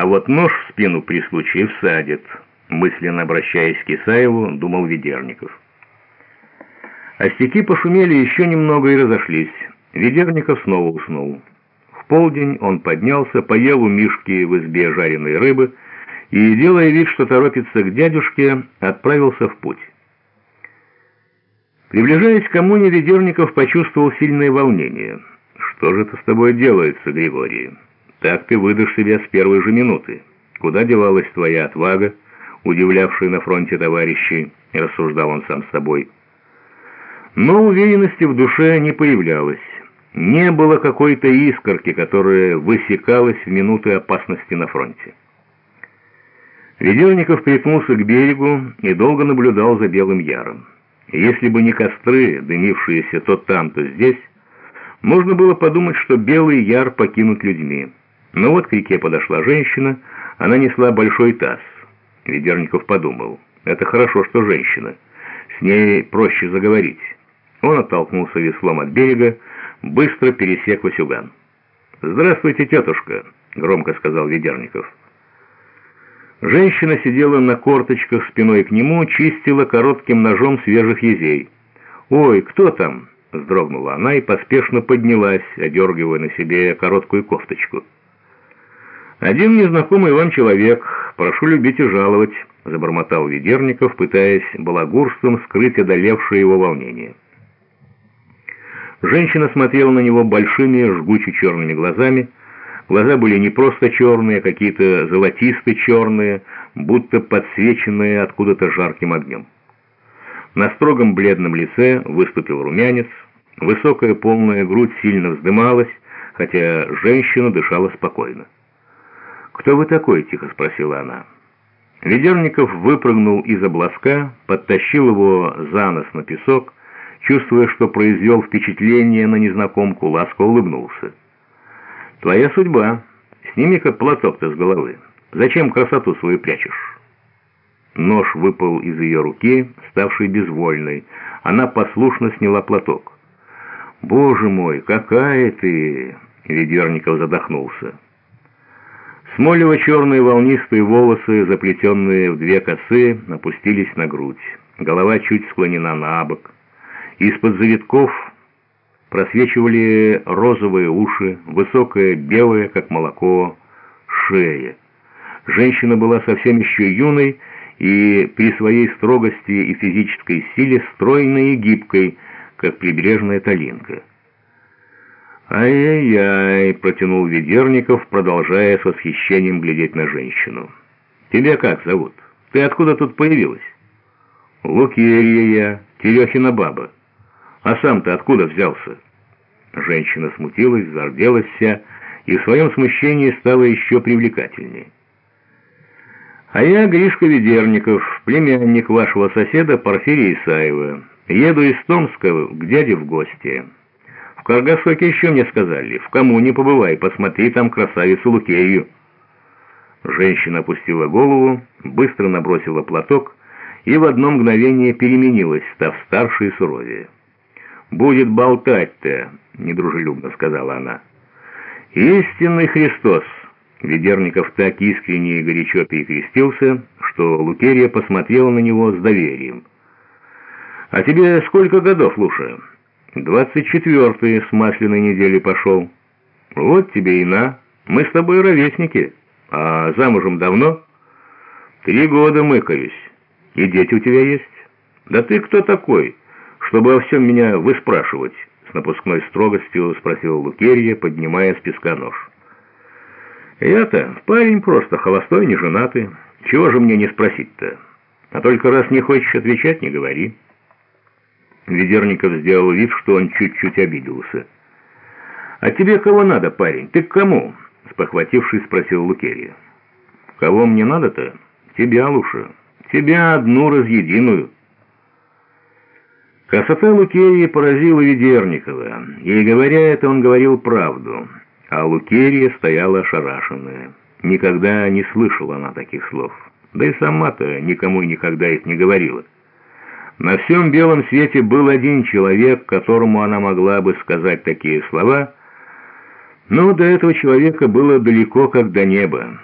а вот нож в спину при случае всадит, мысленно обращаясь к Исаеву, думал Ведерников. Остяки пошумели еще немного и разошлись. Ведерников снова уснул. В полдень он поднялся, поел у Мишки в избе жареной рыбы и, делая вид, что торопится к дядюшке, отправился в путь. Приближаясь к коммуне, Ведерников почувствовал сильное волнение. «Что же это с тобой делается, Григорий? Так ты выдашь себя с первой же минуты. Куда девалась твоя отвага, удивлявшая на фронте товарищей?» — рассуждал он сам с собой. Но уверенности в душе не появлялось. Не было какой-то искорки, которая высекалась в минуты опасности на фронте. Ведерников припнулся к берегу и долго наблюдал за Белым Яром. Если бы не костры, дымившиеся то там, то здесь, можно было подумать, что Белый Яр покинут людьми. Но вот к реке подошла женщина, она несла большой таз. Ведерников подумал, это хорошо, что женщина, с ней проще заговорить. Он оттолкнулся веслом от берега, быстро пересек Васюган. «Здравствуйте, тетушка», — громко сказал Ведерников. Женщина сидела на корточках спиной к нему, чистила коротким ножом свежих езей. «Ой, кто там?» — вздрогнула она и поспешно поднялась, одергивая на себе короткую кофточку. «Один незнакомый вам человек. Прошу любить и жаловать», — забормотал Ведерников, пытаясь балагурством скрыть одолевшее его волнение. Женщина смотрела на него большими, жгуче черными глазами, Глаза были не просто черные, а какие-то золотисто-черные, будто подсвеченные откуда-то жарким огнем. На строгом бледном лице выступил румянец, высокая полная грудь сильно вздымалась, хотя женщина дышала спокойно. «Кто вы такой?» — тихо спросила она. Ведерников выпрыгнул из обласка, подтащил его за нос на песок, чувствуя, что произвел впечатление на незнакомку, ласко улыбнулся. Твоя судьба. Сними-ка платок-то с головы. Зачем красоту свою прячешь?» Нож выпал из ее руки, ставшей безвольной. Она послушно сняла платок. «Боже мой, какая ты!» Ведерников задохнулся. Смолево-черные волнистые волосы, заплетенные в две косы, опустились на грудь. Голова чуть склонена на бок. Из-под завитков просвечивали розовые уши, высокая белая, как молоко, шея. Женщина была совсем еще юной и при своей строгости и физической силе стройной и гибкой, как прибрежная талинка. «Ай-яй-яй!» — протянул Ведерников, продолжая с восхищением глядеть на женщину. «Тебя как зовут? Ты откуда тут появилась?» «Лукерья я, Терехина баба». «А сам-то откуда взялся?» Женщина смутилась, зарделась вся, и в своем смущении стала еще привлекательнее. «А я Гришка Ведерников, племянник вашего соседа Порфирия Исаева. Еду из Томска к дяде в гости. В Каргасоке еще мне сказали, в кому не побывай, посмотри там красавицу Лукею». Женщина опустила голову, быстро набросила платок и в одно мгновение переменилась, став старше и суровее. «Будет болтать-то», — недружелюбно сказала она. «Истинный Христос!» Ведерников так искренне и горячо перекрестился, что Лукерия посмотрела на него с доверием. «А тебе сколько годов, Луша?» «Двадцать четвертый с масляной недели пошел». «Вот тебе и на. Мы с тобой ровесники. А замужем давно?» «Три года мыкаюсь. И дети у тебя есть?» «Да ты кто такой?» чтобы во всем меня выспрашивать?» С напускной строгостью спросил Лукерья, поднимая с песка нож. «Я-то парень просто, холостой, не женатый. Чего же мне не спросить-то? А только раз не хочешь отвечать, не говори». Ведерников сделал вид, что он чуть-чуть обиделся. «А тебе кого надо, парень? Ты к кому?» Спохватившись, спросил Лукерья. «Кого мне надо-то? Тебя, Луша. Тебя одну разъединую». Красота Лукерии поразила Ведерникова, и, говоря это, он говорил правду, а Лукерия стояла ошарашенная. Никогда не слышала она таких слов, да и сама-то никому и никогда их не говорила. На всем белом свете был один человек, которому она могла бы сказать такие слова, но до этого человека было далеко, как до неба.